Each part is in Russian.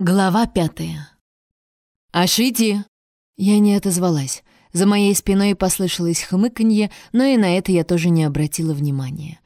Глава пятая. «Ашити!» Я не отозвалась. За моей спиной послышалось хмыканье, но и на это я тоже не обратила внимания.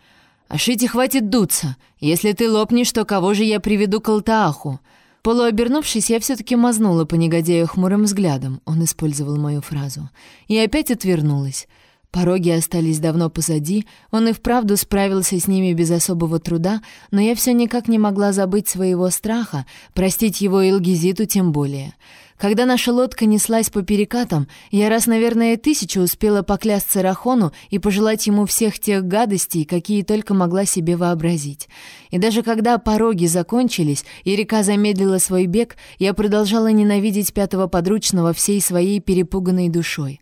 «Ашити, хватит дуться! Если ты лопнешь, то кого же я приведу к Алтааху?» Полуобернувшись, я все-таки мазнула по негодяю хмурым взглядом, он использовал мою фразу, и опять отвернулась. Пороги остались давно позади, он и вправду справился с ними без особого труда, но я все никак не могла забыть своего страха, простить его Илгизиту тем более. Когда наша лодка неслась по перекатам, я раз, наверное, тысячу успела поклясться Рахону и пожелать ему всех тех гадостей, какие только могла себе вообразить. И даже когда пороги закончились и река замедлила свой бег, я продолжала ненавидеть пятого подручного всей своей перепуганной душой.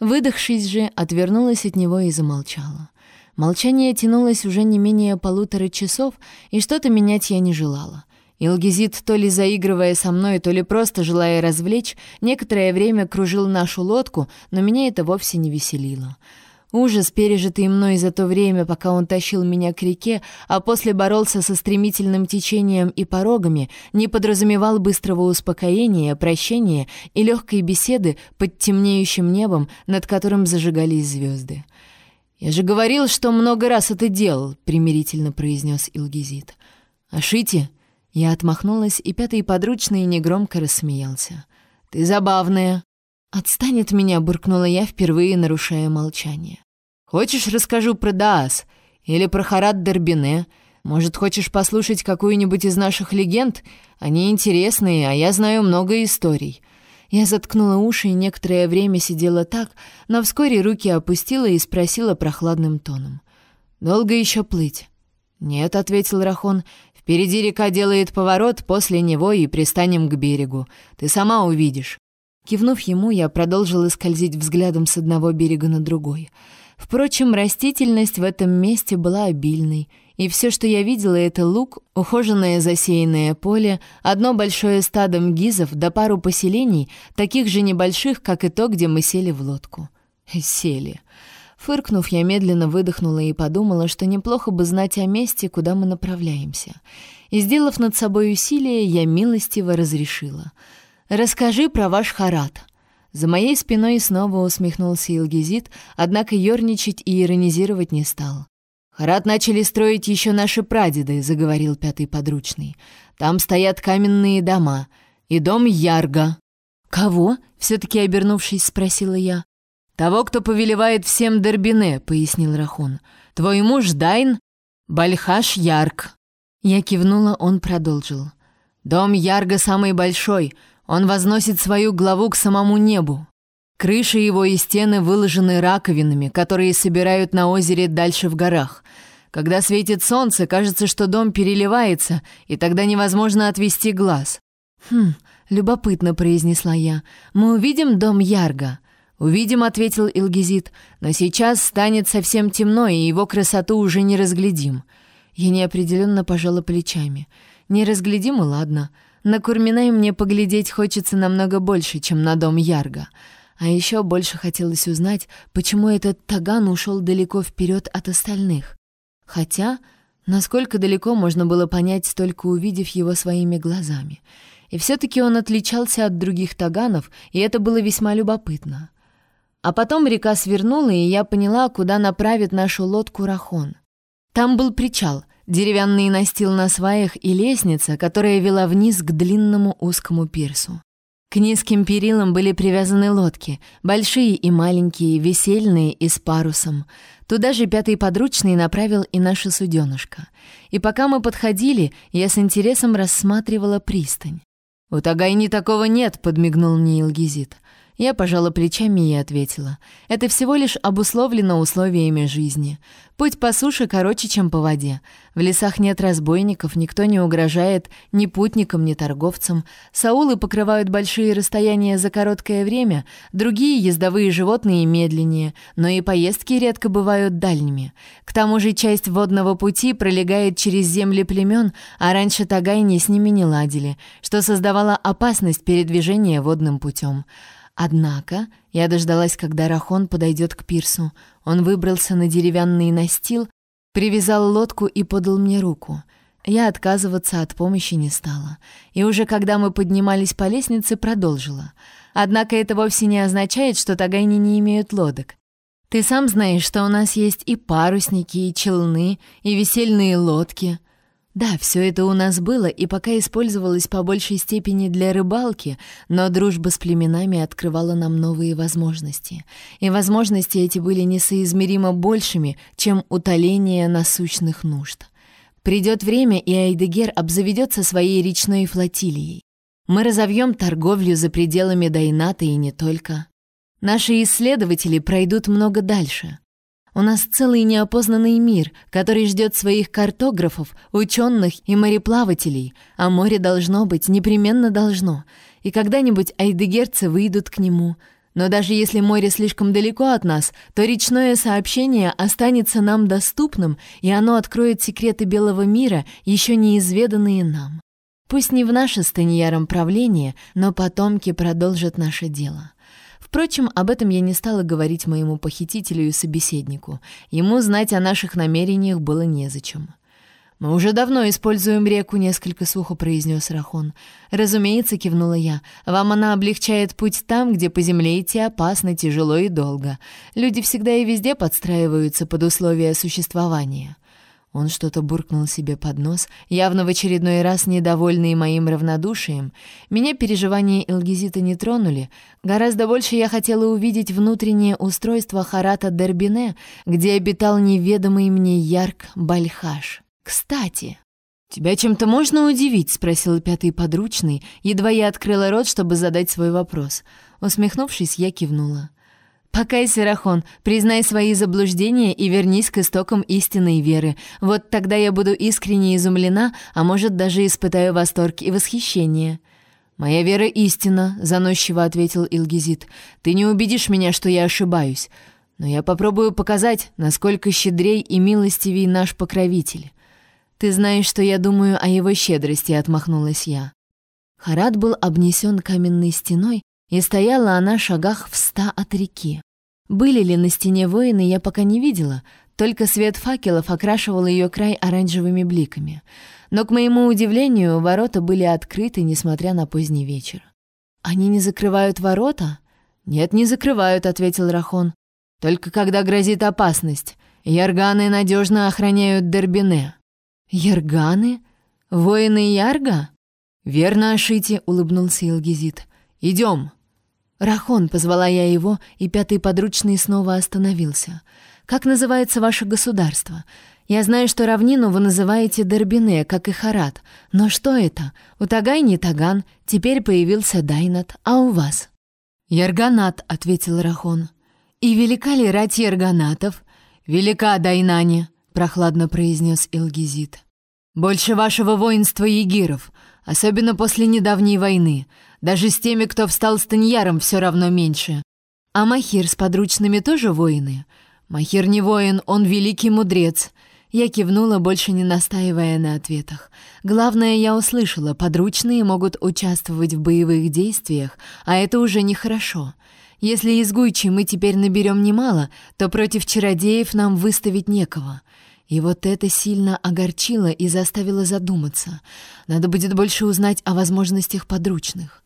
Выдохшись же, отвернулась от него и замолчала. Молчание тянулось уже не менее полутора часов, и что-то менять я не желала. Илгизит, то ли заигрывая со мной, то ли просто желая развлечь, некоторое время кружил нашу лодку, но меня это вовсе не веселило. Ужас, пережитый мной за то время, пока он тащил меня к реке, а после боролся со стремительным течением и порогами, не подразумевал быстрого успокоения, прощения и легкой беседы под темнеющим небом, над которым зажигались звезды. «Я же говорил, что много раз это делал», — примирительно произнес Илгизит. «Ашити?» Я отмахнулась, и пятый подручный негромко рассмеялся. «Ты забавная!» «Отстань от меня!» — буркнула я, впервые нарушая молчание. «Хочешь, расскажу про Даас? Или про Харат Дербине? Может, хочешь послушать какую-нибудь из наших легенд? Они интересные, а я знаю много историй». Я заткнула уши и некоторое время сидела так, но вскоре руки опустила и спросила прохладным тоном. «Долго еще плыть?» «Нет», — ответил Рахон, — «впереди река делает поворот, после него и пристанем к берегу. Ты сама увидишь». Кивнув ему, я продолжила скользить взглядом с одного берега на другой. Впрочем, растительность в этом месте была обильной, и все, что я видела, это луг, ухоженное засеянное поле, одно большое стадо мгизов да пару поселений, таких же небольших, как и то, где мы сели в лодку. Сели. Фыркнув, я медленно выдохнула и подумала, что неплохо бы знать о месте, куда мы направляемся. И, сделав над собой усилие, я милостиво разрешила — «Расскажи про ваш харат». За моей спиной снова усмехнулся Илгизит, однако ерничать и иронизировать не стал. «Харат начали строить еще наши прадеды», — заговорил пятый подручный. «Там стоят каменные дома. И дом Ярга». «Кого?» — все-таки обернувшись, спросила я. «Того, кто повелевает всем Дербине», — пояснил Рахон. «Твой муж Дайн — Бальхаш Ярг». Я кивнула, он продолжил. «Дом Ярга самый большой. Он возносит свою главу к самому небу. Крыши его и стены выложены раковинами, которые собирают на озере дальше в горах. Когда светит солнце, кажется, что дом переливается, и тогда невозможно отвести глаз. «Хм, любопытно», — произнесла я. «Мы увидим дом Ярга?» «Увидим», — ответил Илгизит, «но сейчас станет совсем темно, и его красоту уже не разглядим». Я неопределенно пожала плечами. «Не разглядим, и ладно». На Курминай мне поглядеть хочется намного больше, чем на дом Ярга. А еще больше хотелось узнать, почему этот Таган ушел далеко вперед от остальных. Хотя, насколько далеко можно было понять, только увидев его своими глазами. И все-таки он отличался от других Таганов, и это было весьма любопытно. А потом река свернула, и я поняла, куда направит нашу лодку Рахон. Там был причал, деревянный настил на сваях и лестница, которая вела вниз к длинному узкому пирсу. К низким перилам были привязаны лодки, большие и маленькие, весельные и с парусом. Туда же пятый подручный направил и наша суденышко. И пока мы подходили, я с интересом рассматривала пристань. «У Тагайни такого нет», — подмигнул мне Илгизит. Я пожала плечами и ответила. «Это всего лишь обусловлено условиями жизни. Путь по суше короче, чем по воде. В лесах нет разбойников, никто не угрожает ни путникам, ни торговцам. Саулы покрывают большие расстояния за короткое время, другие ездовые животные медленнее, но и поездки редко бывают дальними. К тому же часть водного пути пролегает через земли племен, а раньше Тагайни с ними не ладили, что создавало опасность передвижения водным путем. Однако я дождалась, когда Рахон подойдет к пирсу. Он выбрался на деревянный настил, привязал лодку и подал мне руку. я отказываться от помощи не стала. И уже когда мы поднимались по лестнице, продолжила. Однако это вовсе не означает, что тагайни не имеют лодок. Ты сам знаешь, что у нас есть и парусники, и челны, и весельные лодки. Да, все это у нас было и пока использовалось по большей степени для рыбалки, но дружба с племенами открывала нам новые возможности. И возможности эти были несоизмеримо большими, чем утоление насущных нужд. Придет время, и Айдегер обзаведется своей речной флотилией. Мы разовьем торговлю за пределами Дайната и не только. Наши исследователи пройдут много дальше. У нас целый неопознанный мир, который ждет своих картографов, ученых и мореплавателей, а море должно быть, непременно должно, и когда-нибудь айдегерцы выйдут к нему. Но даже если море слишком далеко от нас, то речное сообщение останется нам доступным, и оно откроет секреты белого мира, еще неизведанные нам. Пусть не в наше с правление, но потомки продолжат наше дело. Впрочем, об этом я не стала говорить моему похитителю и собеседнику. Ему знать о наших намерениях было незачем. «Мы уже давно используем реку», — несколько сухо произнес Рахон. «Разумеется», — кивнула я, — «вам она облегчает путь там, где по земле идти опасно, тяжело и долго. Люди всегда и везде подстраиваются под условия существования». Он что-то буркнул себе под нос, явно в очередной раз недовольный моим равнодушием. Меня переживания Элгизита не тронули. Гораздо больше я хотела увидеть внутреннее устройство Харата Дербине, где обитал неведомый мне Ярк Бальхаш. «Кстати...» «Тебя чем-то можно удивить?» — спросил пятый подручный. Едва я открыла рот, чтобы задать свой вопрос. Усмехнувшись, я кивнула. «Покайся, Рахон, признай свои заблуждения и вернись к истокам истинной веры. Вот тогда я буду искренне изумлена, а может, даже испытаю восторг и восхищение». «Моя вера истина», — заносчиво ответил Илгизит. «Ты не убедишь меня, что я ошибаюсь. Но я попробую показать, насколько щедрей и милостивей наш покровитель». «Ты знаешь, что я думаю о его щедрости», — отмахнулась я. Харат был обнесен каменной стеной, и стояла она шагах в ста от реки. Были ли на стене воины, я пока не видела, только свет факелов окрашивал ее край оранжевыми бликами. Но, к моему удивлению, ворота были открыты, несмотря на поздний вечер. «Они не закрывают ворота?» «Нет, не закрывают», — ответил Рахон. «Только когда грозит опасность. Ярганы надежно охраняют Дербине». «Ярганы? Воины Ярга?» «Верно, Ашити», — улыбнулся Илгизит. «Идем». «Рахон», — позвала я его, и пятый подручный снова остановился. «Как называется ваше государство? Я знаю, что равнину вы называете Дербине, как и Харат. Но что это? У Тагай не Таган, теперь появился Дайнат, а у вас?» «Ярганат», — ответил Рахон. «И велика ли рать Ярганатов?» «Велика, Дайнане», — прохладно произнес Илгизит. «Больше вашего воинства егиров, особенно после недавней войны. Даже с теми, кто встал с Таньяром, все равно меньше. А Махир с подручными тоже воины? Махир не воин, он великий мудрец. Я кивнула, больше не настаивая на ответах. Главное, я услышала, подручные могут участвовать в боевых действиях, а это уже нехорошо. Если из Гуйчи мы теперь наберем немало, то против чародеев нам выставить некого. И вот это сильно огорчило и заставило задуматься. Надо будет больше узнать о возможностях подручных.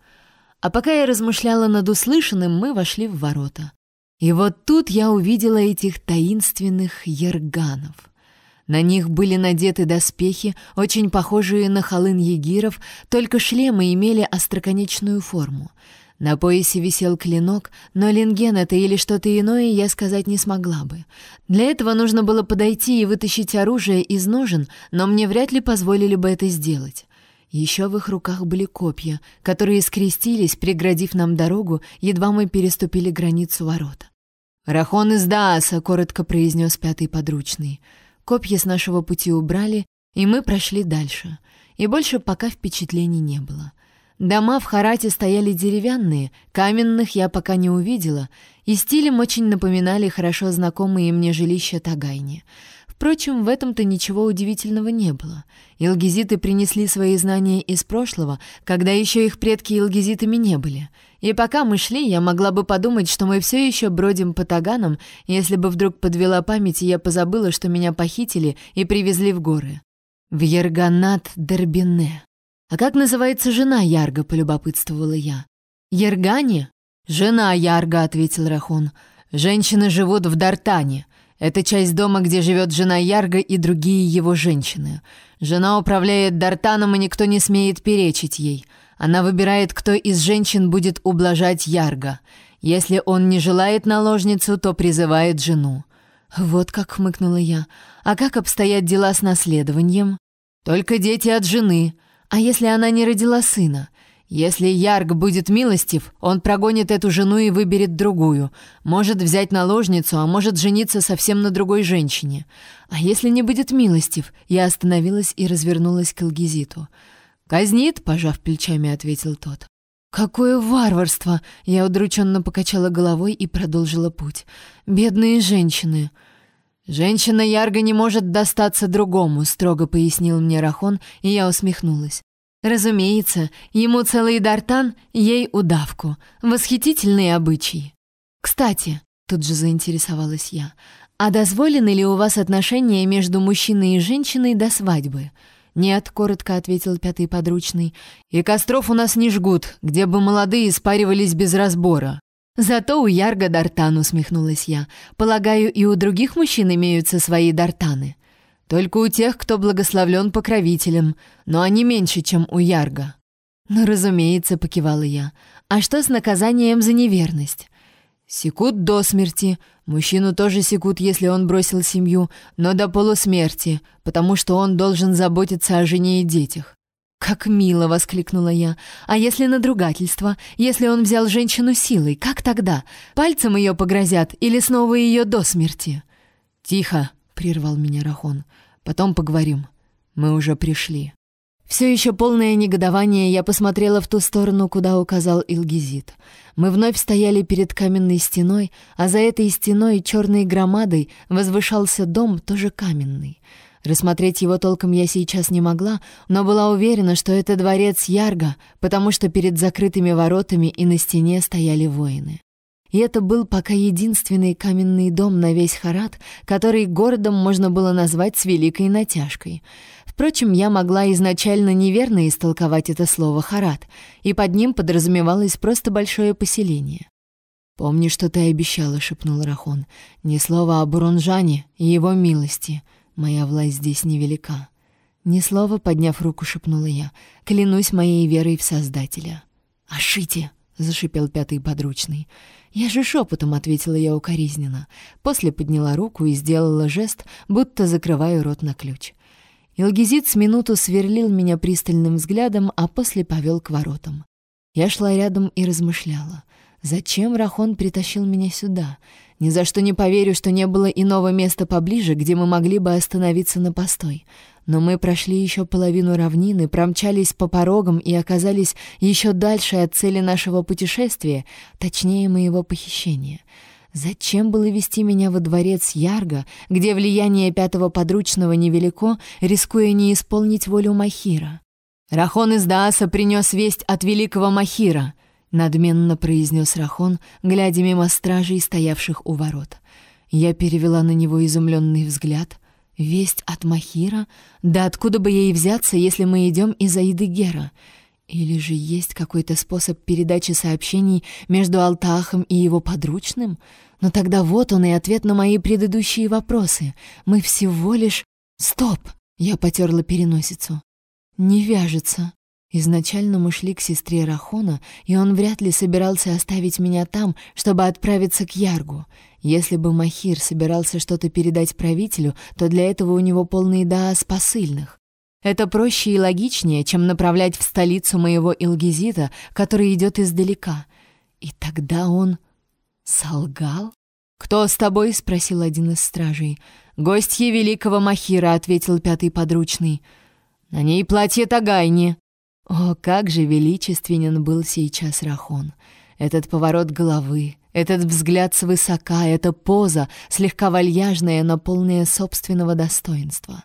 А пока я размышляла над услышанным, мы вошли в ворота. И вот тут я увидела этих таинственных ерганов. На них были надеты доспехи, очень похожие на холын егиров, только шлемы имели остроконечную форму. На поясе висел клинок, но линген это или что-то иное я сказать не смогла бы. Для этого нужно было подойти и вытащить оружие из ножен, но мне вряд ли позволили бы это сделать. Еще в их руках были копья, которые скрестились, преградив нам дорогу, едва мы переступили границу ворот. «Рахон из Дааса», — коротко произнес пятый подручный. Копья с нашего пути убрали, и мы прошли дальше. И больше пока впечатлений не было. Дома в Харате стояли деревянные, каменных я пока не увидела, и стилем очень напоминали хорошо знакомые мне жилища Тагайни — Впрочем, в этом-то ничего удивительного не было. Илгизиты принесли свои знания из прошлого, когда еще их предки илгизитами не были. И пока мы шли, я могла бы подумать, что мы все еще бродим по таганам, если бы вдруг подвела память, и я позабыла, что меня похитили и привезли в горы. В Ерганат Дербине. А как называется жена Ярга, полюбопытствовала я. Ергане? Жена Ярга, ответил Рахон. Женщины живут в Дартане. Это часть дома, где живет жена Ярга и другие его женщины. Жена управляет Дартаном, и никто не смеет перечить ей. Она выбирает, кто из женщин будет ублажать Ярга. Если он не желает наложницу, то призывает жену. Вот как хмыкнула я. А как обстоят дела с наследованием? Только дети от жены. А если она не родила сына? Если Ярг будет милостив, он прогонит эту жену и выберет другую. Может взять наложницу, а может жениться совсем на другой женщине. А если не будет милостив? Я остановилась и развернулась к Илгизиту. «Казнит», — пожав плечами, ответил тот. «Какое варварство!» — я удрученно покачала головой и продолжила путь. «Бедные женщины!» «Женщина Ярга не может достаться другому», — строго пояснил мне Рахон, и я усмехнулась. Разумеется, ему целый дартан, ей удавку. Восхитительные обычаи. Кстати, тут же заинтересовалась я, а дозволены ли у вас отношения между мужчиной и женщиной до свадьбы? Нет, коротко ответил пятый подручный. И костров у нас не жгут, где бы молодые спаривались без разбора. Зато у Ярга Дартан усмехнулась я. Полагаю, и у других мужчин имеются свои Дартаны. Только у тех, кто благословлен покровителем, но они меньше, чем у Ярга. Ну, разумеется, покивала я. А что с наказанием за неверность? Секут до смерти. Мужчину тоже секут, если он бросил семью, но до полусмерти, потому что он должен заботиться о жене и детях. «Как мило!» — воскликнула я. «А если надругательство? Если он взял женщину силой, как тогда? Пальцем ее погрозят или снова ее до смерти?» «Тихо!» — прервал меня Рахон. Потом поговорим. Мы уже пришли». Все еще полное негодование, я посмотрела в ту сторону, куда указал Илгизит. Мы вновь стояли перед каменной стеной, а за этой стеной черной громадой возвышался дом, тоже каменный. Рассмотреть его толком я сейчас не могла, но была уверена, что это дворец Ярга, потому что перед закрытыми воротами и на стене стояли воины. И это был пока единственный каменный дом на весь Харат, который городом можно было назвать с великой натяжкой. Впрочем, я могла изначально неверно истолковать это слово «Харат», и под ним подразумевалось просто большое поселение. «Помни, что ты обещала», — шепнул Рахон. «Ни слова о Буронжане и его милости. Моя власть здесь невелика». Ни слова, подняв руку, шепнула я. «Клянусь моей верой в Создателя». «Ашите!» — зашипел пятый подручный. «Я же шепотом», — ответила я укоризненно. После подняла руку и сделала жест, будто закрываю рот на ключ. Илгизит с минуту сверлил меня пристальным взглядом, а после повел к воротам. Я шла рядом и размышляла. Зачем Рахон притащил меня сюда? Ни за что не поверю, что не было иного места поближе, где мы могли бы остановиться на постой. Но мы прошли еще половину равнины, промчались по порогам и оказались еще дальше от цели нашего путешествия, точнее моего похищения. Зачем было вести меня во дворец Ярга, где влияние пятого подручного невелико, рискуя не исполнить волю Махира? Рахон из Дааса принес весть от великого Махира, надменно произнес Рахон, глядя мимо стражей, стоявших у ворот. Я перевела на него изумленный взгляд. Весть от Махира? Да откуда бы ей взяться, если мы идем из Аиды Гера? Или же есть какой-то способ передачи сообщений между Алтахом и его подручным? Но тогда вот он и ответ на мои предыдущие вопросы. Мы всего лишь... Стоп! Я потерла переносицу. Не вяжется. Изначально мы шли к сестре Рахона, и он вряд ли собирался оставить меня там, чтобы отправиться к Яргу. Если бы Махир собирался что-то передать правителю, то для этого у него полный даас посыльных. Это проще и логичнее, чем направлять в столицу моего Илгизита, который идет издалека. И тогда он солгал? «Кто с тобой?» — спросил один из стражей. «Гостья великого Махира», — ответил пятый подручный. «На ней платье Тагайни». О, как же величественен был сейчас Рахон! Этот поворот головы, этот взгляд свысока, эта поза, слегка вальяжная, но полная собственного достоинства.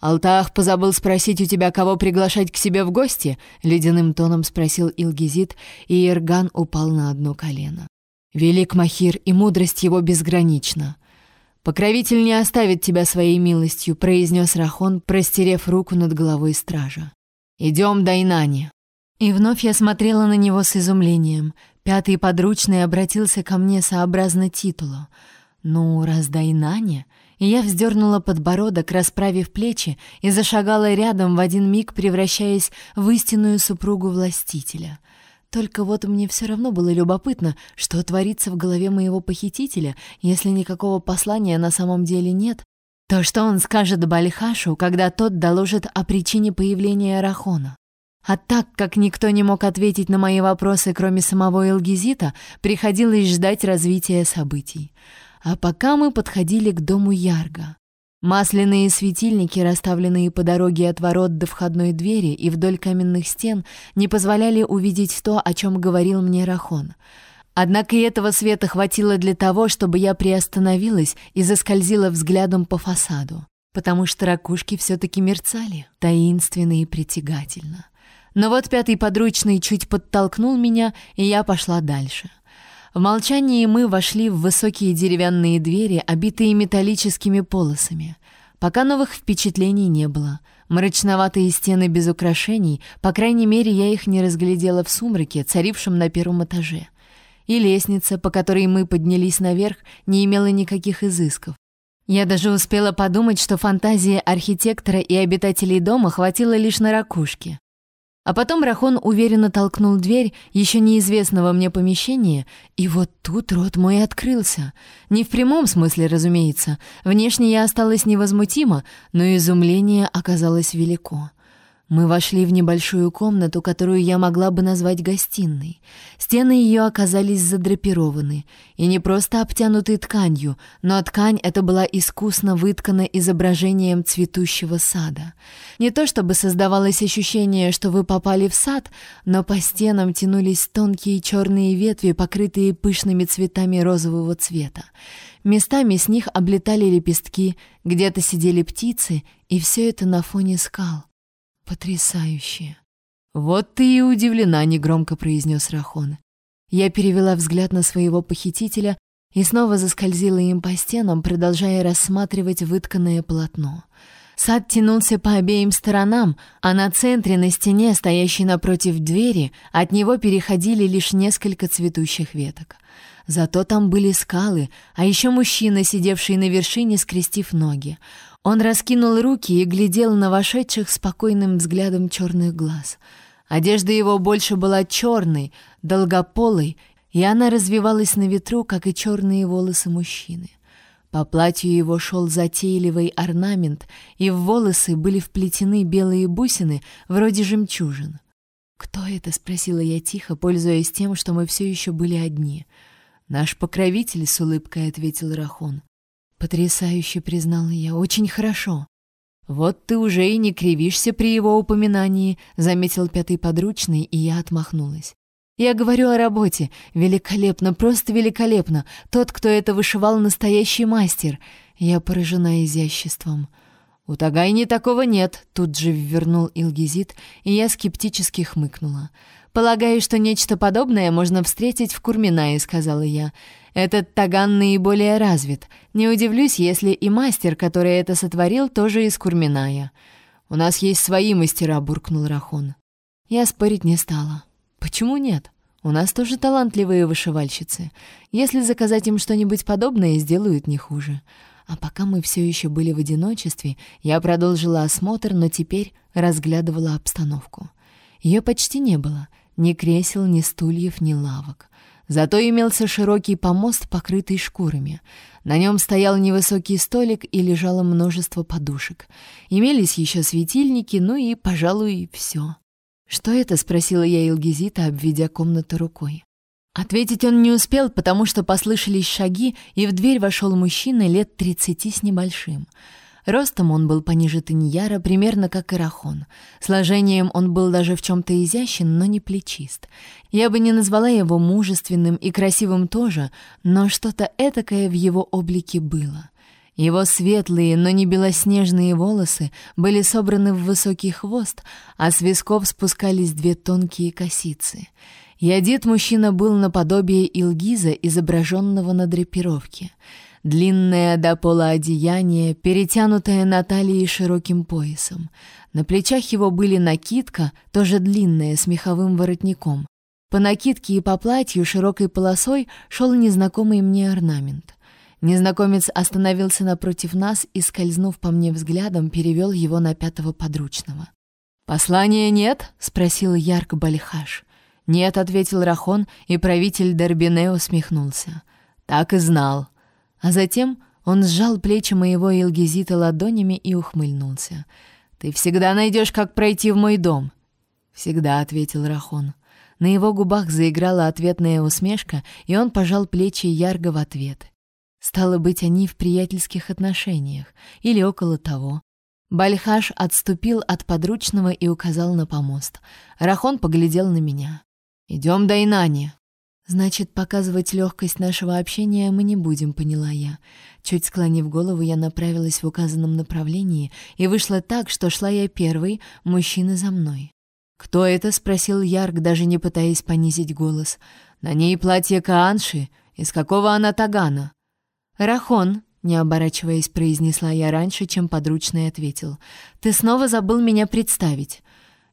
«Алтах позабыл спросить у тебя, кого приглашать к себе в гости?» — ледяным тоном спросил Илгизит, и Ирган упал на одно колено. «Велик Махир, и мудрость его безгранична». «Покровитель не оставит тебя своей милостью», — произнес Рахон, простерев руку над головой стража. «Идем, Дайнани». И вновь я смотрела на него с изумлением. Пятый подручный обратился ко мне сообразно титулу. «Ну, раз Дайнани...» И я вздернула подбородок, расправив плечи, и зашагала рядом в один миг, превращаясь в истинную супругу властителя — только вот мне все равно было любопытно, что творится в голове моего похитителя, если никакого послания на самом деле нет. То что он скажет Бальхашу, когда тот доложит о причине появления Рахона? А так как никто не мог ответить на мои вопросы, кроме самого Элгизита, приходилось ждать развития событий. А пока мы подходили к дому Ярга. Масляные светильники, расставленные по дороге от ворот до входной двери и вдоль каменных стен, не позволяли увидеть то, о чем говорил мне Рахон. Однако и этого света хватило для того, чтобы я приостановилась и заскользила взглядом по фасаду, потому что ракушки все-таки мерцали, таинственно и притягательно. Но вот пятый подручный чуть подтолкнул меня, и я пошла дальше — в молчании мы вошли в высокие деревянные двери, обитые металлическими полосами. Пока новых впечатлений не было. Мрачноватые стены без украшений, по крайней мере, я их не разглядела в сумраке, царившем на первом этаже. И лестница, по которой мы поднялись наверх, не имела никаких изысков. Я даже успела подумать, что фантазии архитектора и обитателей дома хватило лишь на ракушки. А потом Рахон уверенно толкнул дверь еще неизвестного мне помещения, и вот тут рот мой открылся. Не в прямом смысле, разумеется. Внешне я осталась невозмутима, но изумление оказалось велико. Мы вошли в небольшую комнату, которую я могла бы назвать гостиной. Стены ее оказались задрапированы, и не просто обтянуты тканью, но ткань эта была искусно выткана изображением цветущего сада. Не то чтобы создавалось ощущение, что вы попали в сад, но по стенам тянулись тонкие черные ветви, покрытые пышными цветами розового цвета. Местами с них облетали лепестки, где-то сидели птицы, и все это на фоне скал. Потрясающе. Вот ты и удивлена, негромко произнес Рахон. Я перевела взгляд на своего похитителя и снова заскользила им по стенам, продолжая рассматривать вытканное полотно. Сад тянулся по обеим сторонам, а на центре, на стене, стоящей напротив двери, от него переходили лишь несколько цветущих веток. Зато там были скалы, а еще мужчина, сидевший на вершине, скрестив ноги. Он раскинул руки и глядел на вошедших спокойным взглядом черных глаз. Одежда его больше была черной, долгополой, и она развивалась на ветру, как и черные волосы мужчины. По платью его шел затейливый орнамент, и в волосы были вплетены белые бусины, вроде жемчужин. «Кто это?» — спросила я тихо, пользуясь тем, что мы все еще были одни. «Наш покровитель», — с улыбкой ответил Рахон. Потрясающе признала я, очень хорошо. Вот ты уже и не кривишься при его упоминании, заметил пятый подручный, и я отмахнулась. Я говорю о работе. Великолепно, просто великолепно. Тот, кто это вышивал, настоящий мастер. Я поражена изяществом. У Тагайни такого нет, тут же ввернул Илгизит, и я скептически хмыкнула. Полагаю, что нечто подобное можно встретить в Курминае, сказала я. Этот таган наиболее развит. Не удивлюсь, если и мастер, который это сотворил, тоже из Курминая. У нас есть свои мастера, буркнул Рахон. Я спорить не стала. Почему нет? У нас тоже талантливые вышивальщицы. Если заказать им что-нибудь подобное, сделают не хуже. А пока мы все еще были в одиночестве, я продолжила осмотр, но теперь разглядывала обстановку. Ее почти не было. Ни кресел, ни стульев, ни лавок. Зато имелся широкий помост, покрытый шкурами. На нем стоял невысокий столик и лежало множество подушек. Имелись еще светильники, ну и, пожалуй, все. «Что это?» — спросила я Илгизита, обведя комнату рукой. Ответить он не успел, потому что послышались шаги, и в дверь вошел мужчина лет тридцати с небольшим — Ростом он был пониже Таньяра, примерно как и Рахон. Сложением он был даже в чем-то изящен, но не плечист. Я бы не назвала его мужественным и красивым тоже, но что-то этакое в его облике было. Его светлые, но не белоснежные волосы были собраны в высокий хвост, а с висков спускались две тонкие косицы. И мужчина был наподобие Илгиза, изображенного на драпировке — длинное до пола одеяние, перетянутое на талии широким поясом. На плечах его были накидка, тоже длинная, с меховым воротником. По накидке и по платью широкой полосой шел незнакомый мне орнамент. Незнакомец остановился напротив нас и, скользнув по мне взглядом, перевел его на пятого подручного. «Послания нет?» — спросил Ярк Балихаш. «Нет», — ответил Рахон, и правитель Дербине усмехнулся. «Так и знал». А затем он сжал плечи моего Илгизита ладонями и ухмыльнулся. «Ты всегда найдешь, как пройти в мой дом». «Всегда», — ответил Рахон. На его губах заиграла ответная усмешка, и он пожал плечи Ярго в ответ. Стало быть, они в приятельских отношениях, или около того. Бальхаш отступил от подручного и указал на помост. Рахон поглядел на меня. «Идем до Инани». «Значит, показывать легкость нашего общения мы не будем», — поняла я. Чуть склонив голову, я направилась в указанном направлении и вышла так, что шла я первой, мужчина за мной. «Кто это?» — спросил Ярк, даже не пытаясь понизить голос. «На ней платье Каанши. Из какого она тагана?» «Рахон», — не оборачиваясь, произнесла я раньше, чем подручный ответил. «Ты снова забыл меня представить».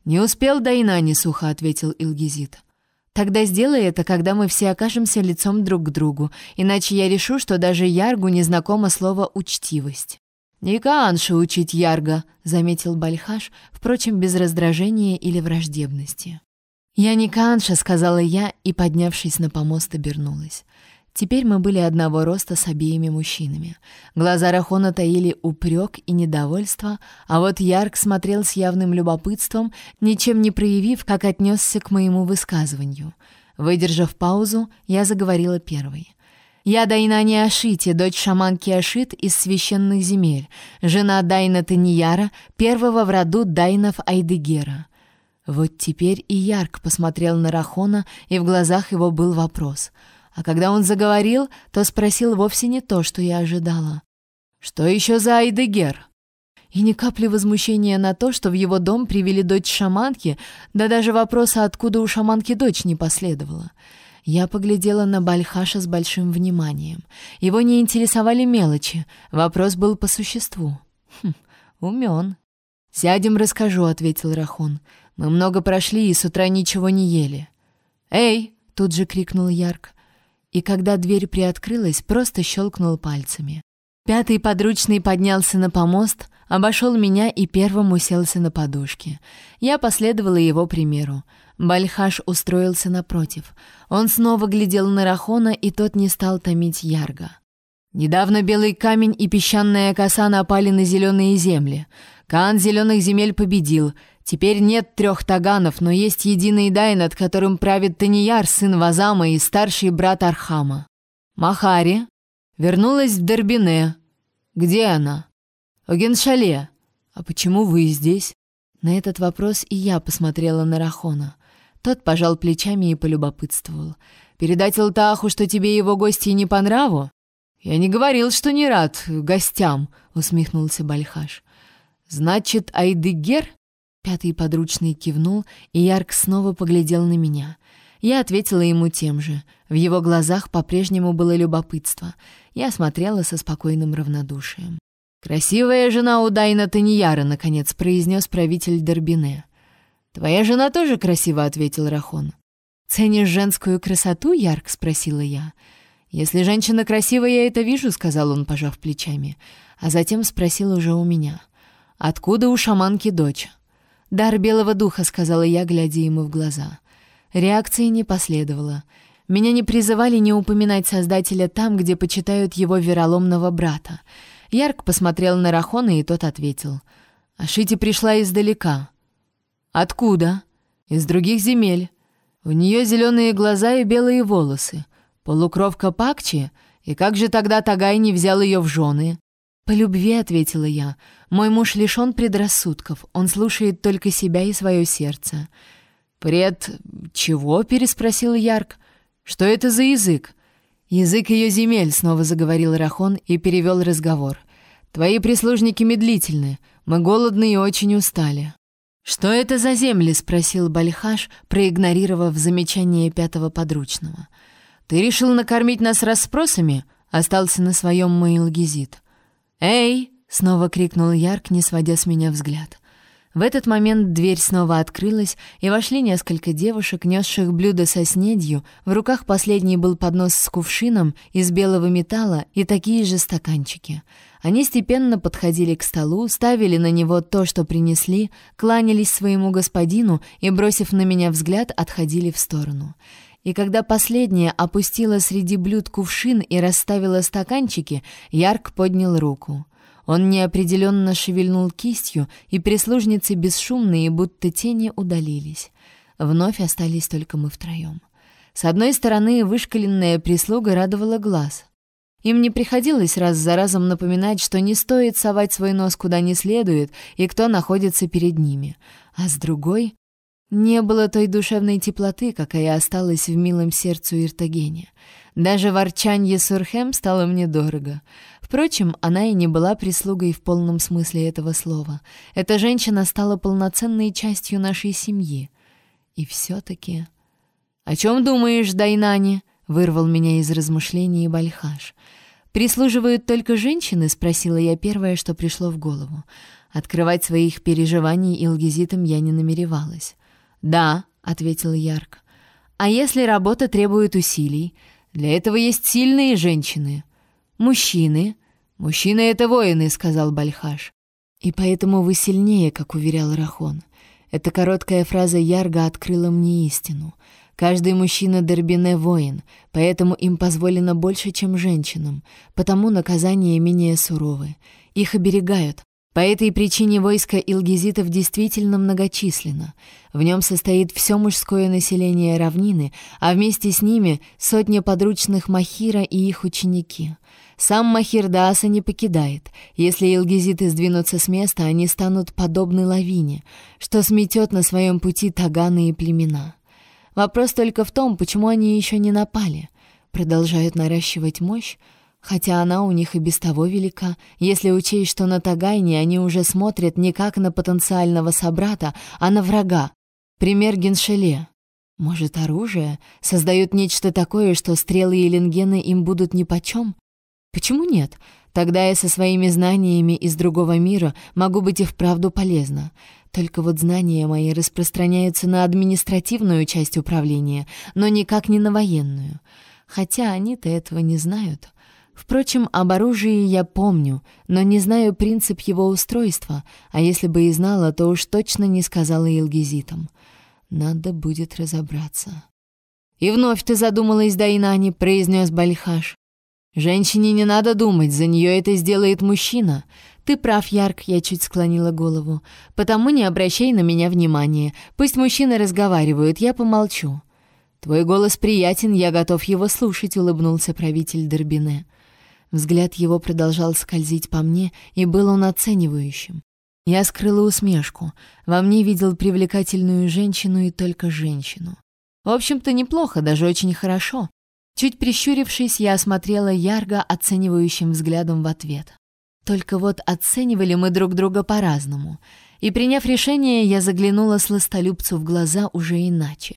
«Не успел, Дайнани», — сухо ответил Илгизит. Тогда сделай это, когда мы все окажемся лицом друг к другу, иначе я решу, что даже Яргу не знакомо слово «учтивость». «Не Каанши учить Ярга», — заметил Бальхаш, впрочем, без раздражения или враждебности. «Я не Каанша», — сказала я и, поднявшись на помост, обернулась. Теперь мы были одного роста с обеими мужчинами. Глаза Рахона таили упрек и недовольство, а вот Ярк смотрел с явным любопытством, ничем не проявив, как отнесся к моему высказыванию. Выдержав паузу, я заговорила первой. «Я Дайнани Ашити, дочь шаманки Ашит из священных земель, жена Дайна Таньяра, первого в роду Дайнов Айдегера». Вот теперь и Ярк посмотрел на Рахона, и в глазах его был вопрос — а когда он заговорил, то спросил вовсе не то, что я ожидала. «Что еще за Айдегер?» И ни капли возмущения на то, что в его дом привели дочь шаманки, да даже вопроса, откуда у шаманки дочь, не последовало. Я поглядела на Бальхаша с большим вниманием. Его не интересовали мелочи, вопрос был по существу. Хм, умен. «Сядем, расскажу», — ответил Рахон. «Мы много прошли и с утра ничего не ели». «Эй!» — тут же крикнул Ярк и когда дверь приоткрылась, просто щелкнул пальцами. Пятый подручный поднялся на помост, обошел меня и первым уселся на подушке. Я последовала его примеру. Бальхаш устроился напротив. Он снова глядел на Рахона, и тот не стал томить Ярга. Недавно белый камень и песчаная коса напали на зеленые земли. Каан зеленых земель победил. Теперь нет трех таганов, но есть единый дай, над которым правит Танияр, сын Вазама и старший брат Архама. Махари вернулась в Дербине. Где она? В Геншале. А почему вы здесь? На этот вопрос и я посмотрела на Рахона. Тот пожал плечами и полюбопытствовал. «Передать Алтааху, что тебе его гости не по нраву?» «Я не говорил, что не рад гостям», — усмехнулся Бальхаш. «Значит, Айдыгер?» Пятый подручный кивнул, и Ярк снова поглядел на меня. Я ответила ему тем же. В его глазах по-прежнему было любопытство. Я смотрела со спокойным равнодушием. «Красивая жена у Дайна Таньяра», — наконец произнес правитель Дербине. «Твоя жена тоже красива», — ответил Рахон. «Ценишь женскую красоту, Ярк?» — спросила я. «Если женщина красивая, я это вижу», — сказал он, пожав плечами. А затем спросил уже у меня. «Откуда у шаманки дочь?» «Дар белого духа», — сказала я, глядя ему в глаза. Реакции не последовало. Меня не призывали не упоминать Создателя там, где почитают его вероломного брата. Ярк посмотрел на Рахона, и тот ответил. «Ашити пришла издалека». «Откуда?» «Из других земель. У нее зеленые глаза и белые волосы. Полукровка Пакчи? И как же тогда Тагай не взял ее в жены?» «По любви», — ответила я. «Мой муж лишен предрассудков. Он слушает только себя и свое сердце». «Пред... чего?» — переспросил Ярк. «Что это за язык?» «Язык ее земель», — снова заговорил Рахон и перевел разговор. «Твои прислужники медлительны. Мы голодны и очень устали». «Что это за земли?» — спросил Бальхаш, проигнорировав замечание пятого подручного. «Ты решил накормить нас расспросами? Остался на своем мой Илгизит. «Эй!» — снова крикнул Ярк, не сводя с меня взгляд. В этот момент дверь снова открылась, и вошли несколько девушек, несших блюда со снедью. В руках последний был поднос с кувшином из белого металла и такие же стаканчики. Они степенно подходили к столу, ставили на него то, что принесли, кланялись своему господину и, бросив на меня взгляд, отходили в сторону. И когда последняя опустила среди блюд кувшин и расставила стаканчики, Ярк поднял руку. Он неопределенно шевельнул кистью, и прислужницы бесшумные, будто тени, удалились. Вновь остались только мы втроем. С одной стороны, вышкаленная прислуга радовала глаз. Им не приходилось раз за разом напоминать, что не стоит совать свой нос куда не следует и кто находится перед ними. А с другой, не было той душевной теплоты, какая осталась в милом сердцу Иртагене. Даже ворчанье Сурхем стало мне дорого. Впрочем, она и не была прислугой в полном смысле этого слова. Эта женщина стала полноценной частью нашей семьи. И все-таки... «О чем думаешь, Дайнани?» — вырвал меня из размышлений Бальхаш. «Прислуживают только женщины?» — спросила я первое, что пришло в голову. Открывать своих переживаний Илгизитом я не намеревалась. «Да», — ответил Ярк. «А если работа требует усилий? Для этого есть сильные женщины. Мужчины. Мужчины — это воины», — сказал Бальхаш. «И поэтому вы сильнее», — как уверял Рахон. Эта короткая фраза Ярга открыла мне истину. Каждый мужчина Дербине — воин, поэтому им позволено больше, чем женщинам, потому наказания менее суровы. Их оберегают, по этой причине войско илгизитов действительно многочисленно. В нем состоит все мужское население равнины, а вместе с ними сотня подручных Махира и их ученики. Сам Махир Дааса не покидает. Если илгизиты сдвинутся с места, они станут подобны лавине, что сметет на своем пути таганы и племена. Вопрос только в том, почему они еще не напали. Продолжают наращивать мощь, Хотя она у них и без того велика, если учесть, что на Тагайне они уже смотрят не как на потенциального собрата, а на врага. Пример Геншеле. Может, оружие? Создают нечто такое, что стрелы и ленгены им будут нипочем? Почему нет? Тогда я со своими знаниями из другого мира могу быть и вправду полезна. Только вот знания мои распространяются на административную часть управления, но никак не на военную. Хотя они-то этого не знают. Впрочем, об оружии я помню, но не знаю принцип его устройства, а если бы и знала, то уж точно не сказала Илгизитам. Надо будет разобраться. «И вновь ты задумалась, Дайнани», — произнес Бальхаш. «Женщине не надо думать, за нее это сделает мужчина. Ты прав, Ярк, я чуть склонила голову. Потому не обращай на меня внимания. Пусть мужчины разговаривают, я помолчу». «Твой голос приятен, я готов его слушать», — улыбнулся правитель Дербине. Взгляд его продолжал скользить по мне, и был он оценивающим. Я скрыла усмешку. Во мне видел привлекательную женщину и только женщину. В общем-то, неплохо, даже очень хорошо. Чуть прищурившись, я осмотрела Ярго оценивающим взглядом в ответ. Только вот оценивали мы друг друга по-разному. И, приняв решение, я заглянула сластолюбцу в глаза уже иначе.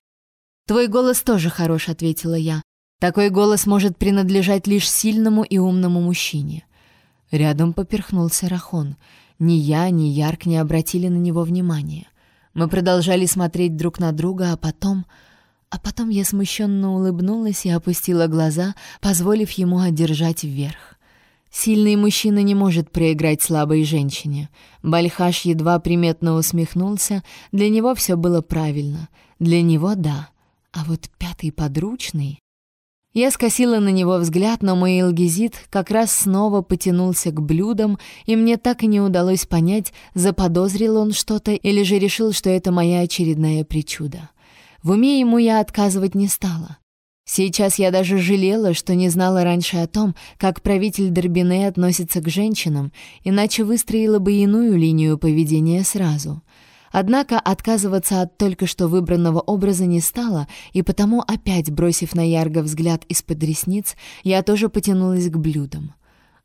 «Твой голос тоже хорош», — ответила я. Такой голос может принадлежать лишь сильному и умному мужчине. Рядом поперхнулся Рахон. Ни я, ни Ярк не обратили на него внимания. Мы продолжали смотреть друг на друга, а потом... А потом я смущенно улыбнулась и опустила глаза, позволив ему одержать вверх. Сильный мужчина не может проиграть слабой женщине. Бальхаш едва приметно усмехнулся, для него все было правильно. Для него — да. А вот пятый подручный... Я скосила на него взгляд, но мой элгизит как раз снова потянулся к блюдам, и мне так и не удалось понять, заподозрил он что-то или же решил, что это моя очередная причуда. В уме ему я отказывать не стала. Сейчас я даже жалела, что не знала раньше о том, как правитель Дорбине относится к женщинам, иначе выстроила бы иную линию поведения сразу — Однако отказываться от только что выбранного образа не стала, и потому, опять бросив на Ярго взгляд из-под ресниц, я тоже потянулась к блюдам.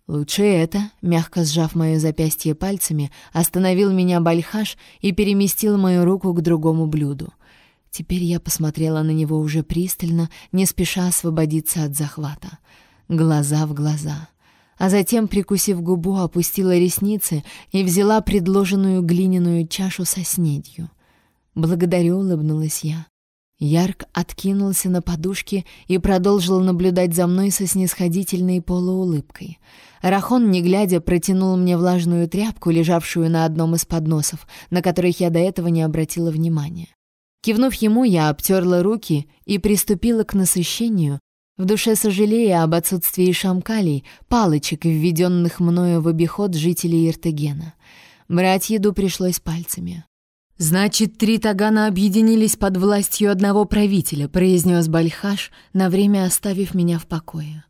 «Лучше это», — мягко сжав мое запястье пальцами, остановил меня Бальхаш и переместил мою руку к другому блюду. Теперь я посмотрела на него уже пристально, не спеша освободиться от захвата. глаза в глаза. А затем, прикусив губу, опустила ресницы и взяла предложенную глиняную чашу со снедью. «Благодарю», — улыбнулась я. Ярк откинулся на подушке и продолжил наблюдать за мной со снисходительной полуулыбкой. Рахон, не глядя, протянул мне влажную тряпку, лежавшую на одном из подносов, на которых я до этого не обратила внимания. Кивнув ему, я обтерла руки и приступила к насыщению, в душе сожалея об отсутствии шамкалей, палочек, введенных мною в обиход жителей Иртегена. Брать еду пришлось пальцами. «Значит, три Тагана объединились под властью одного правителя», — произнес Бальхаш, на время оставив меня в покое.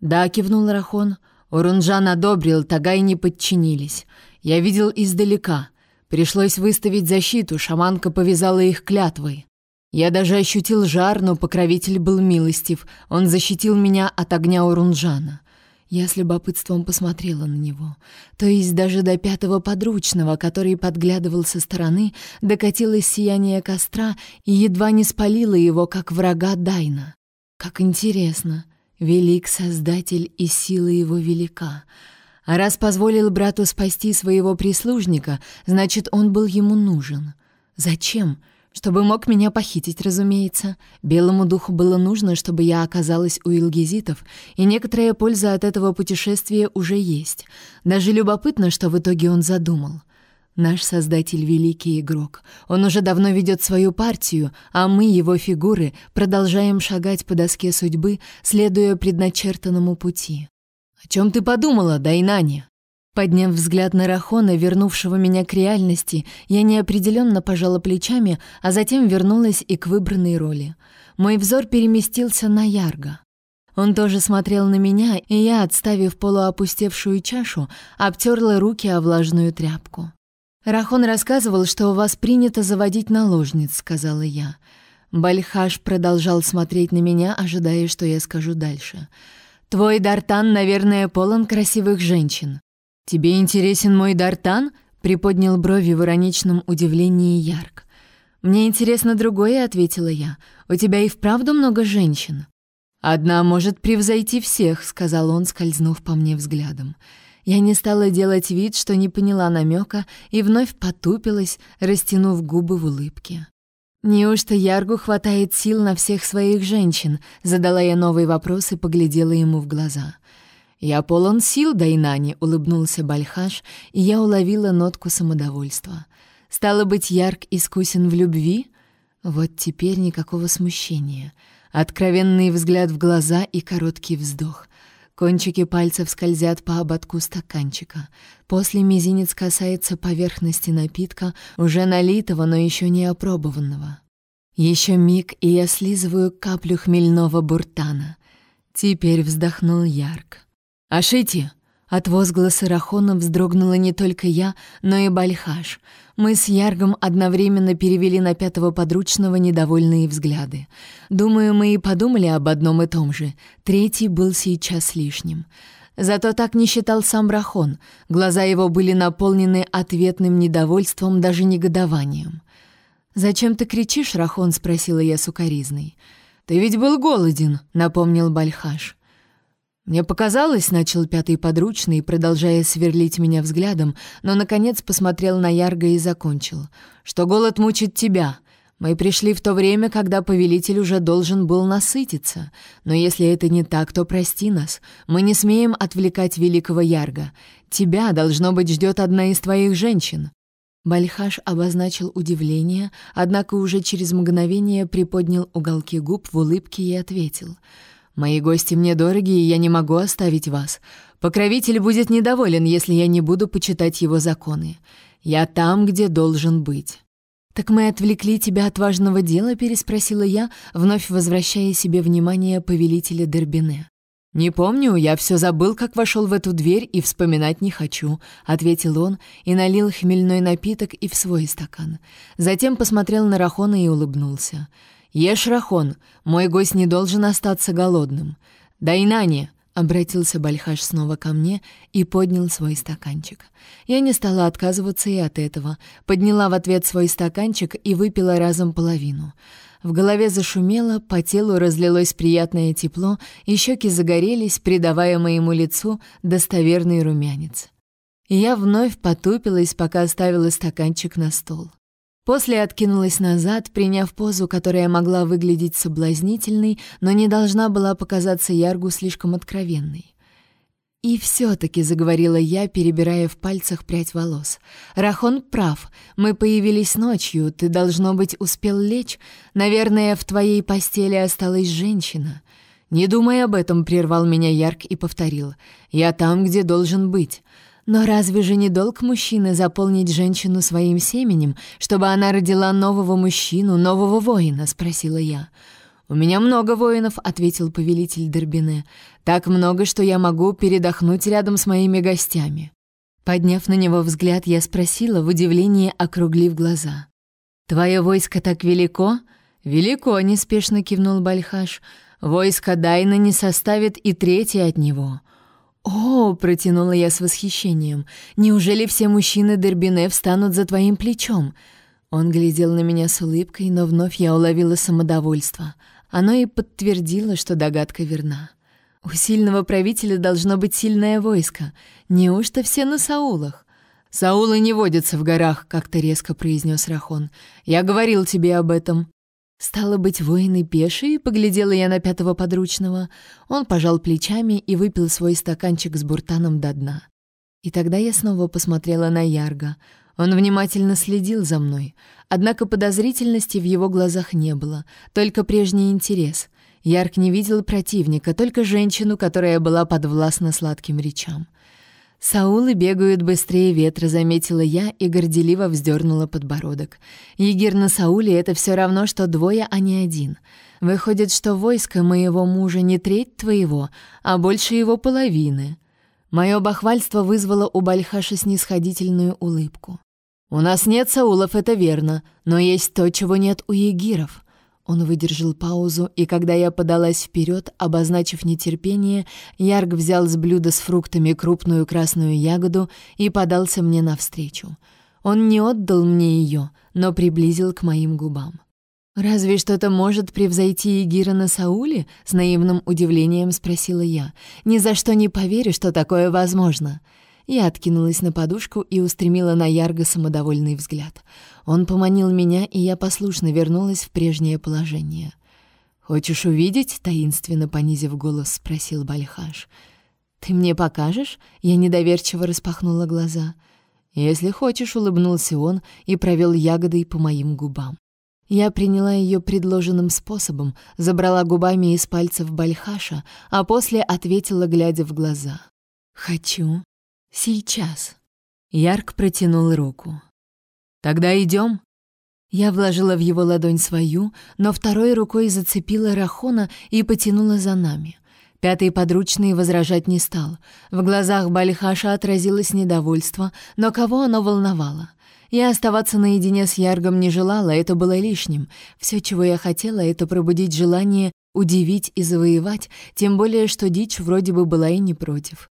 «Да», — кивнул Рахон, — «Урунжан одобрил, Тагай не подчинились. Я видел издалека. Пришлось выставить защиту, шаманка повязала их клятвой. Я даже ощутил жар, но покровитель был милостив. Он защитил меня от огня Урунжана. Я с любопытством посмотрела на него. То есть даже до пятого подручного, который подглядывал со стороны, докатилось сияние костра и едва не спалило его, как врага Дайна. Как интересно. Велик Создатель и сила его велика. А раз позволил брату спасти своего прислужника, значит, он был ему нужен. Зачем? Зачем? Чтобы мог меня похитить, разумеется. Белому духу было нужно, чтобы я оказалась у илгизитов, и некоторая польза от этого путешествия уже есть. Даже любопытно, что в итоге он задумал. Наш создатель — великий игрок. Он уже давно ведет свою партию, а мы, его фигуры, продолжаем шагать по доске судьбы, следуя предначертанному пути. «О чем ты подумала, Дайнани?» Подняв взгляд на Рахона, вернувшего меня к реальности, я неопределенно пожала плечами, а затем вернулась и к выбранной роли. Мой взор переместился на Ярга. Он тоже смотрел на меня, и я, отставив полуопустевшую чашу, обтерла руки о влажную тряпку. «Рахон рассказывал, что у вас принято заводить наложниц», — сказала я. Бальхаш продолжал смотреть на меня, ожидая, что я скажу дальше. «Твой Дартан, наверное, полон красивых женщин». «Тебе интересен мой Дартан?» — приподнял брови в ироничном удивлении Ярк. «Мне интересно другое», — ответила я. «У тебя и вправду много женщин?» «Одна может превзойти всех», — сказал он, скользнув по мне взглядом. Я не стала делать вид, что не поняла намека, и вновь потупилась, растянув губы в улыбке. «Неужто Яргу хватает сил на всех своих женщин?» — задала я новый вопрос и поглядела ему в глаза. «Я полон сил, Дайнани», — улыбнулся Бальхаш, и я уловила нотку самодовольства. «Стало быть, Ярк искусен в любви?» Вот теперь никакого смущения. Откровенный взгляд в глаза и короткий вздох. Кончики пальцев скользят по ободку стаканчика. После мизинец касается поверхности напитка, уже налитого, но еще не опробованного. Еще миг, и я слизываю каплю хмельного буртана. Теперь вздохнул Ярк. «Ашити!» От возгласа Рахона вздрогнула не только я, но и Бальхаш. Мы с Яргом одновременно перевели на пятого подручного недовольные взгляды. Думаю, мы и подумали об одном и том же. Третий был сейчас лишним. Зато так не считал сам Рахон. Глаза его были наполнены ответным недовольством, даже негодованием. «Зачем ты кричишь, Рахон?» — спросила я сукоризной. «Ты ведь был голоден», — напомнил Бальхаш. «Мне показалось», — начал пятый подручный, продолжая сверлить меня взглядом, но, наконец, посмотрел на Ярго и закончил. «Что голод мучит тебя. Мы пришли в то время, когда повелитель уже должен был насытиться. Но если это не так, то прости нас. Мы не смеем отвлекать великого Ярга. Тебя, должно быть, ждет одна из твоих женщин». Бальхаш обозначил удивление, однако уже через мгновение приподнял уголки губ в улыбке и ответил — Мои гости мне дороги, и я не могу оставить вас. Покровитель будет недоволен, если я не буду почитать его законы. Я там, где должен быть». «Так мы отвлекли тебя от важного дела?» — переспросила я, вновь возвращая себе внимание повелителя Дербине. «Не помню, я все забыл, как вошел в эту дверь и вспоминать не хочу», — ответил он и налил хмельной напиток и в свой стакан. Затем посмотрел на Рахона и улыбнулся. «Ешь, Рахон, мой гость не должен остаться голодным. Дайнани!» — обратился Бальхаш снова ко мне и поднял свой стаканчик. Я не стала отказываться и от этого, подняла в ответ свой стаканчик и выпила разом половину. В голове зашумело, по телу разлилось приятное тепло, и щеки загорелись, придавая моему лицу достоверный румянец. я вновь потупилась, пока оставила стаканчик на стол. После откинулась назад, приняв позу, которая могла выглядеть соблазнительной, но не должна была показаться Яргу слишком откровенной. «И все-таки», — заговорила я, перебирая в пальцах прядь волос. «Рахон прав. Мы появились ночью. Ты, должно быть, успел лечь. Наверное, в твоей постели осталась женщина». «Не думай об этом», — прервал меня Ярк и повторил. «Я там, где должен быть». «Но разве же не долг мужчины заполнить женщину своим семенем, чтобы она родила нового мужчину, нового воина?» — спросила я. «У меня много воинов», — ответил повелитель Дербине. «Так много, что я могу передохнуть рядом с моими гостями». Подняв на него взгляд, я спросила, в удивлении округлив глаза. «Твое войско так велико?» «Велико», — неспешно кивнул Бальхаш. «Войско Дайна не составит и третье от него». «О!» — протянула я с восхищением. «Неужели все мужчины Дербине встанут за твоим плечом?» Он глядел на меня с улыбкой, но вновь я уловила самодовольство. Оно и подтвердило, что догадка верна. У сильного правителя должно быть сильное войско. Неужто все на Саулах? «Саулы не водятся в горах», — как-то резко произнес Рахон. «Я говорил тебе об этом». «Стало быть, воины пешие?» — поглядела я на пятого подручного. Он пожал плечами и выпил свой стаканчик с буртаном до дна. И тогда я снова посмотрела на Ярга. Он внимательно следил за мной, однако подозрительности в его глазах не было, только прежний интерес. Ярк не видел противника, только женщину, которая была подвластна сладким речам. «Саулы бегают быстрее ветра», — заметила я и горделиво вздернула подбородок. «Егир на Сауле — это все равно, что двое, а не один. Выходит, что войско моего мужа не треть твоего, а больше его половины». Мое бахвальство вызвало у Бальхаша снисходительную улыбку. «У нас нет саулов, это верно, но есть то, чего нет у егиров». Он выдержал паузу, и когда я подалась вперед, обозначив нетерпение, Ярг взял с блюда с фруктами крупную красную ягоду и подался мне навстречу. Он не отдал мне ее, но приблизил к моим губам. «Разве что-то может превзойти Егира на Сауле?» — с наивным удивлением спросила я. «Ни за что не поверю, что такое возможно». Я откинулась на подушку и устремила на Ярго самодовольный взгляд. Он поманил меня, и я послушно вернулась в прежнее положение. «Хочешь увидеть?» — таинственно понизив голос, спросил Бальхаш. «Ты мне покажешь?» — я недоверчиво распахнула глаза. «Если хочешь», — улыбнулся он и провел ягодой по моим губам. Я приняла ее предложенным способом, забрала губами из пальцев Бальхаша, а после ответила, глядя в глаза. «Хочу. Сейчас. Ярк протянул руку. Тогда идем. Я вложила в его ладонь свою, но второй рукой зацепила Рахона и потянула за нами. Пятый подручный возражать не стал. В глазах Бальхаша отразилось недовольство, но кого оно волновало? Я оставаться наедине с Яргом не желала, это было лишним. Все, чего я хотела, это пробудить желание удивить и завоевать, тем более, что дичь вроде бы была и не против.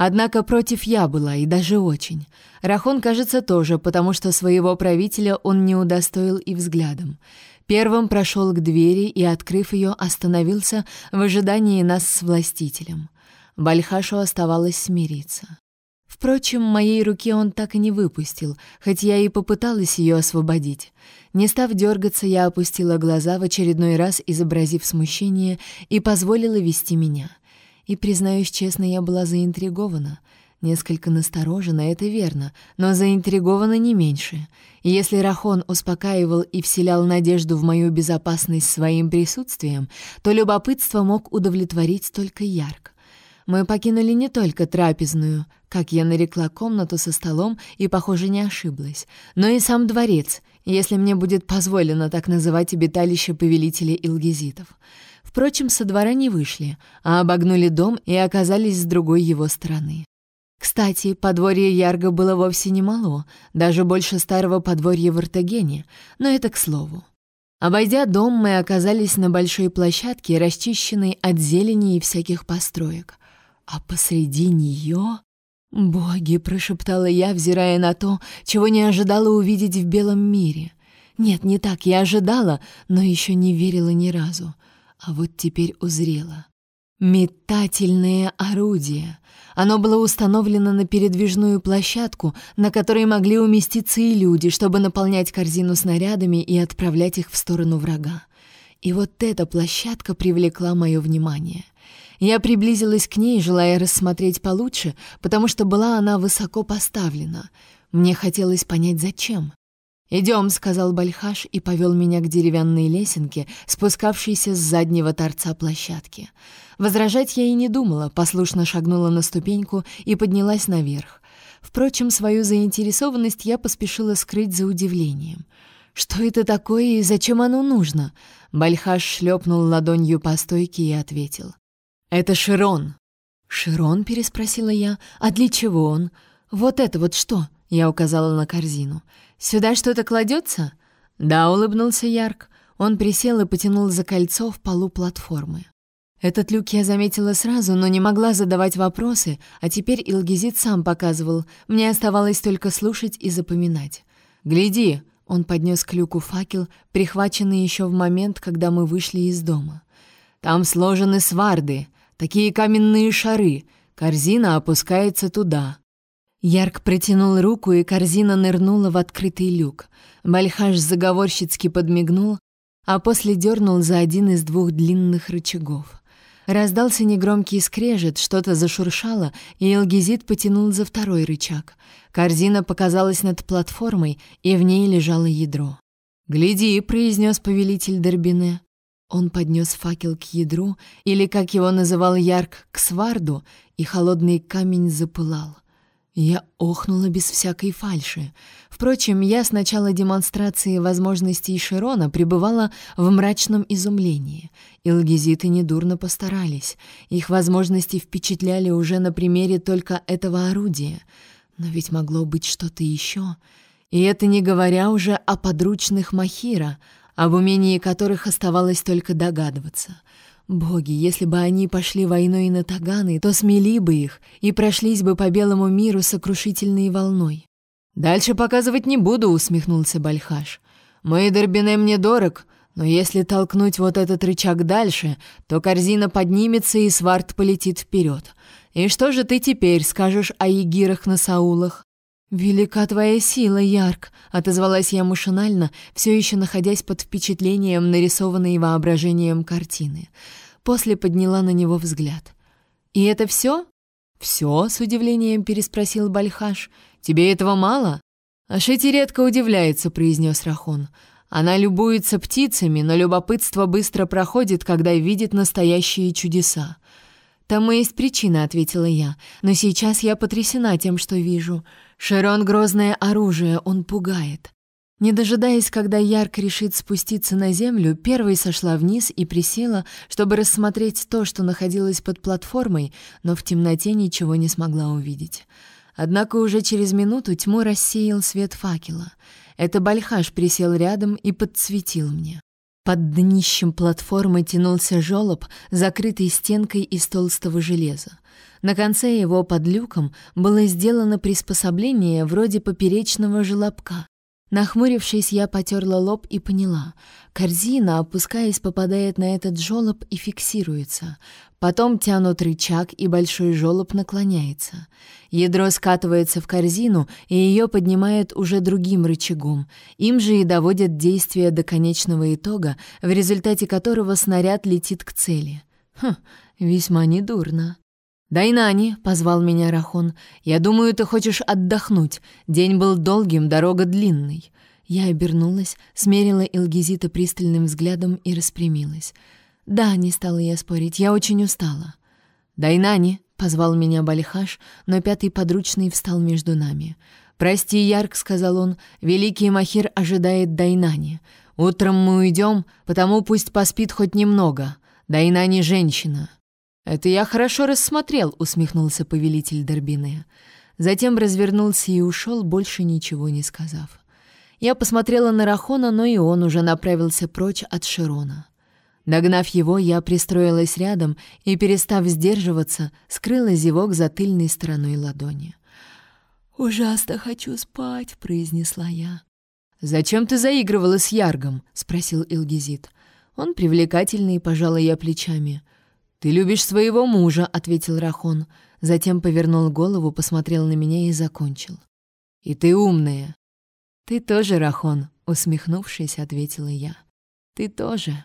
Однако против я была, и даже очень. Рахон, кажется, тоже, потому что своего правителя он не удостоил и взглядом. Первым прошел к двери и, открыв ее, остановился в ожидании нас с властителем. Бальхашу оставалось смириться. Впрочем, моей руки он так и не выпустил, хоть я и попыталась ее освободить. Не став дергаться, я опустила глаза в очередной раз, изобразив смущение, и позволила вести меня — и, признаюсь честно, я была заинтригована. Несколько насторожена, это верно, но заинтригована не меньше. И если Рахон успокаивал и вселял надежду в мою безопасность своим присутствием, то любопытство мог удовлетворить только ярко. Мы покинули не только трапезную, как я нарекла комнату со столом и, похоже, не ошиблась, но и сам дворец, если мне будет позволено так называть обиталище повелителя Илгизитов. Впрочем, со двора не вышли, а обогнули дом и оказались с другой его стороны. Кстати, подворье Ярга было вовсе не мало, даже больше старого подворья в Артагене, но это к слову. Обойдя дом, мы оказались на большой площадке, расчищенной от зелени и всяких построек. А посреди нее... «Боги!» — прошептала я, взирая на то, чего не ожидала увидеть в белом мире. Нет, не так, я ожидала, но еще не верила ни разу. А вот теперь узрела. Метательное орудие. Оно было установлено на передвижную площадку, на которой могли уместиться и люди, чтобы наполнять корзину снарядами и отправлять их в сторону врага. И вот эта площадка привлекла мое внимание. Я приблизилась к ней, желая рассмотреть получше, потому что была она высоко поставлена. Мне хотелось понять, зачем. «Идем», — сказал Бальхаш и повел меня к деревянной лесенке, спускавшейся с заднего торца площадки. Возражать я и не думала, послушно шагнула на ступеньку и поднялась наверх. Впрочем, свою заинтересованность я поспешила скрыть за удивлением. «Что это такое и зачем оно нужно?» Бальхаш шлепнул ладонью по стойке и ответил. «Это Широн». «Широн?» — переспросила я. «А для чего он? Вот это вот что?» — я указала на корзину. «Сюда что-то кладется?» «Да», — улыбнулся Ярк. Он присел и потянул за кольцо в полу платформы. Этот люк я заметила сразу, но не могла задавать вопросы, а теперь Илгизит сам показывал. Мне оставалось только слушать и запоминать. «Гляди!» — он поднес к люку факел, прихваченный еще в момент, когда мы вышли из дома. «Там сложены сварды, такие каменные шары. Корзина опускается туда. Ярк протянул руку, и корзина нырнула в открытый люк. Бальхаш заговорщицки подмигнул, а после дернул за один из двух длинных рычагов. Раздался негромкий скрежет, что-то зашуршало, и Элгизит потянул за второй рычаг. Корзина показалась над платформой, и в ней лежало ядро. «Гляди», — произнес повелитель Дербине. Он поднес факел к ядру, или, как его называл Ярк, к сварду, и холодный камень запылал. Я охнула без всякой фальши. Впрочем, я с начала демонстрации возможностей Широна пребывала в мрачном изумлении. Илгизиты недурно постарались. Их возможности впечатляли уже на примере только этого орудия. Но ведь могло быть что-то еще. И это не говоря уже о подручных Махира, об умении которых оставалось только догадываться — Боги, если бы они пошли войной на Таганы, то смели бы их и прошлись бы по белому миру сокрушительной волной. «Дальше показывать не буду», — усмехнулся Бальхаш. «Мой Дербине мне дорог, но если толкнуть вот этот рычаг дальше, то корзина поднимется и сварт полетит вперед. И что же ты теперь скажешь о егирах на Саулах?» «Велика твоя сила, Ярк», — отозвалась я машинально, все еще находясь под впечатлением нарисованной воображением картины. После подняла на него взгляд. «И это все?» «Все?» — с удивлением переспросил Бальхаш. «Тебе этого мало?» «Ашити редко удивляется», — произнес Рахон. «Она любуется птицами, но любопытство быстро проходит, когда видит настоящие чудеса». «Тому есть причина», — ответила я. «Но сейчас я потрясена тем, что вижу. Шерон — грозное оружие, он пугает. Не дожидаясь, когда Ярк решит спуститься на землю, первой сошла вниз и присела, чтобы рассмотреть то, что находилось под платформой, но в темноте ничего не смогла увидеть. Однако уже через минуту тьму рассеял свет факела. Это Бальхаш присел рядом и подсветил мне. Под днищем платформы тянулся жёлоб, закрытый стенкой из толстого железа. На конце его под люком было сделано приспособление вроде поперечного желобка. Нахмурившись, я потерла лоб и поняла. Корзина, опускаясь, попадает на этот жёлоб и фиксируется. Потом тянут рычаг, и большой жёлоб наклоняется. Ядро скатывается в корзину, и ее поднимают уже другим рычагом. Им же и доводят действие до конечного итога, в результате которого снаряд летит к цели. Хм, весьма недурно. «Дайнани», — позвал меня Рахон, — «я думаю, ты хочешь отдохнуть. День был долгим, дорога длинной». Я обернулась, смерила Илгизита пристальным взглядом и распрямилась. «Да», — не стала я спорить, — «я очень устала». «Дайнани», — позвал меня Балихаш, но пятый подручный встал между нами. «Прости, Ярк», — сказал он, — «великий Махир ожидает Дайнани. Утром мы уйдем, потому пусть поспит хоть немного. Дайнани — женщина». «Это я хорошо рассмотрел», — усмехнулся повелитель Дорбине. Затем развернулся и ушел, больше ничего не сказав. Я посмотрела на Рахона, но и он уже направился прочь от Широна. Догнав его, я пристроилась рядом и, перестав сдерживаться, скрыла зевок за тыльной стороной ладони. «Ужасно хочу спать», — произнесла я. «Зачем ты заигрывала с Яргом?» — спросил Илгизит. Он привлекательный, пожала я плечами. «Ты любишь своего мужа», — ответил Рахон. Затем повернул голову, посмотрел на меня и закончил. «И ты умная». «Ты тоже, Рахон», — усмехнувшись, ответила я. «Ты тоже».